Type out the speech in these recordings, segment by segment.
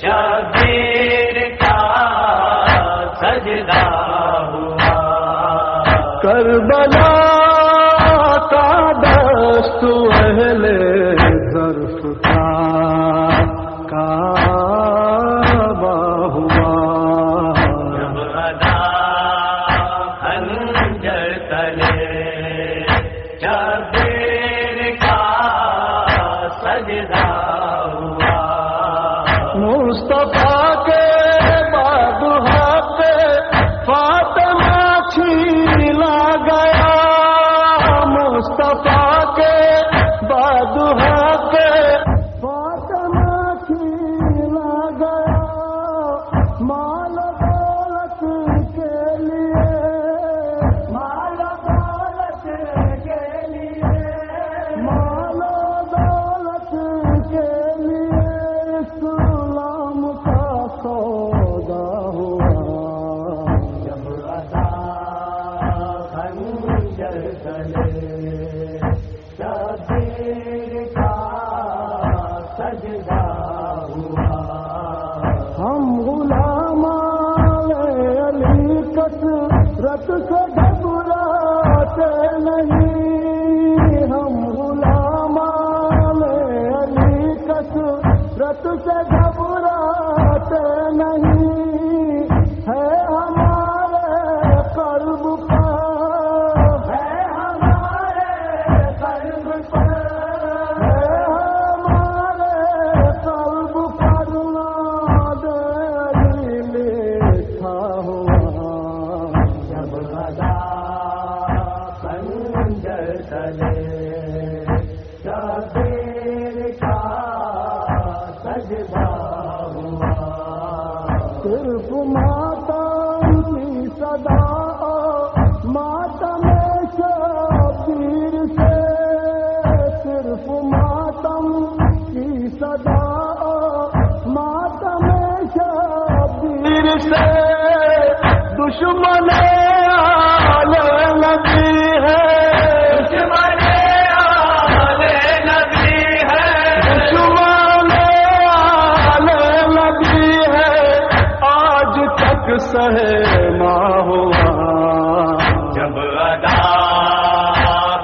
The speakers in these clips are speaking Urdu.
شبیر کا سجدہ ہوا۔ کربلا کا دست اہل ظرف کا کعبہ ہوا۔ جب ادا خنجر تلے شبیر ہم غلام علی رت سے گھبراتے نہیں۔ ہم غلام علی رت سے گھبراتے نہیں۔ خنجر تلے کا سجدہ ہوا صرف ماتم کی صدا ماتم شبیر سے صرف ماتم کی صدا ماتم شبیر سے دشمن ہوا۔ جب ادا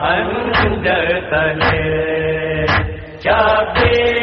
خنجر تلے شبیر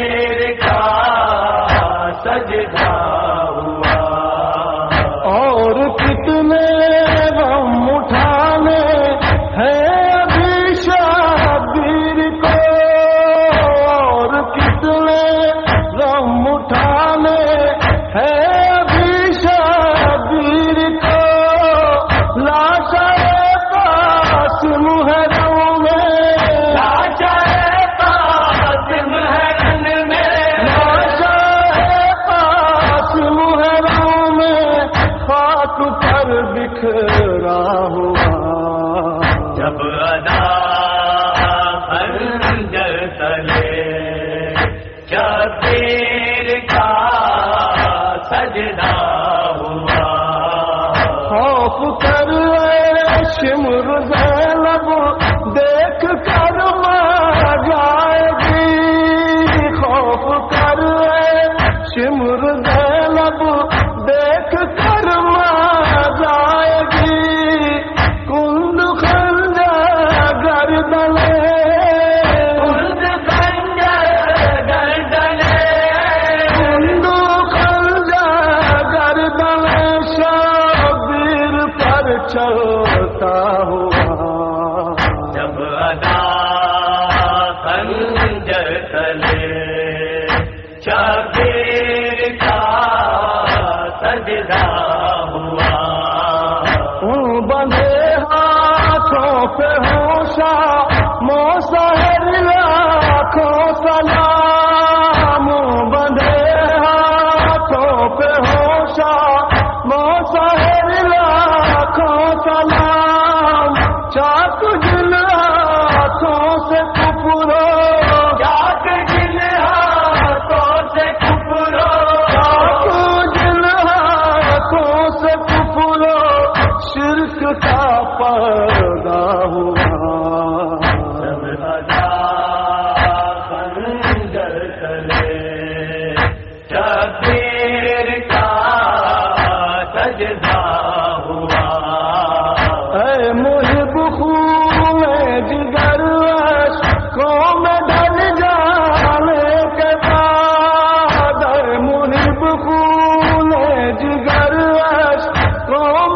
جب ادا خنجر تلے۔ شبیر کا سجدہ ہوا؟ خوف کر دیکھ کر مر جائے گی خوف کر شمر پہ ہوشا موسہر لاکھوں سلام بندے ہاتھوں پہ ہوشا موسہر لاکھوں سلام۔ چاک جن ہاتھوں سے کپرو ہاتھوں سے کپرو چاک جن ہاتھوں سے کپرو شرک کا سکون جگر کو